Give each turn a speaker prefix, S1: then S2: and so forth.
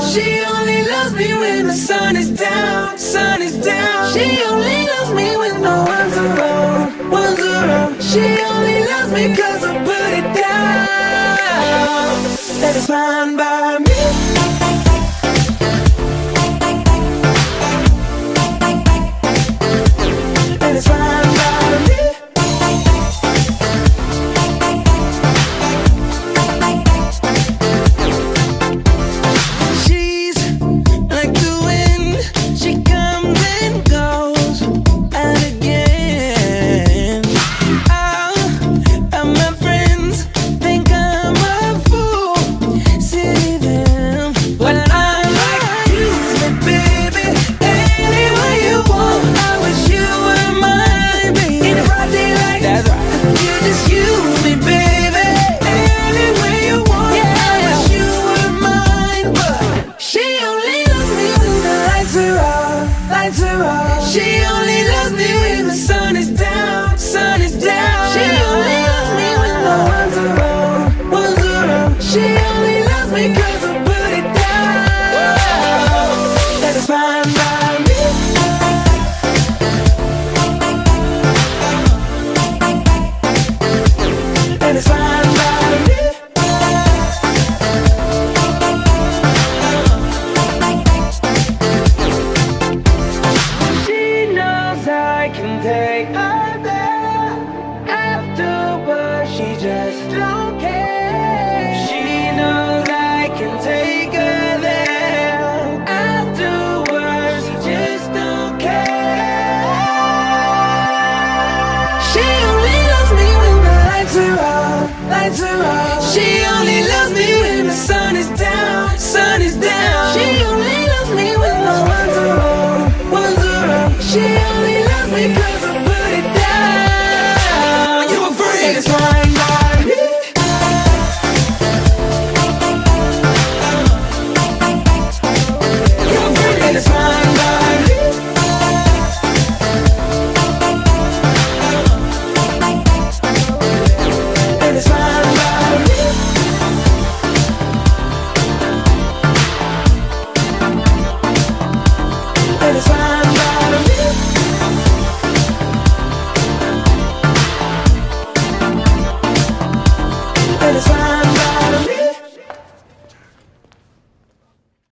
S1: She only loves me when the sun is down, sun is down. She only loves me when no one's around, one's around. She only loves me cause I put it down. That is fine by me. She only loves me when the sun is down, sun is down. She only loves me when the ones around, ones around. She only loves me can take her there. Afterwards, she just don't care. She knows I can take her there. Afterwards, she just don't care. She only loves me when the lights are off, lights are off.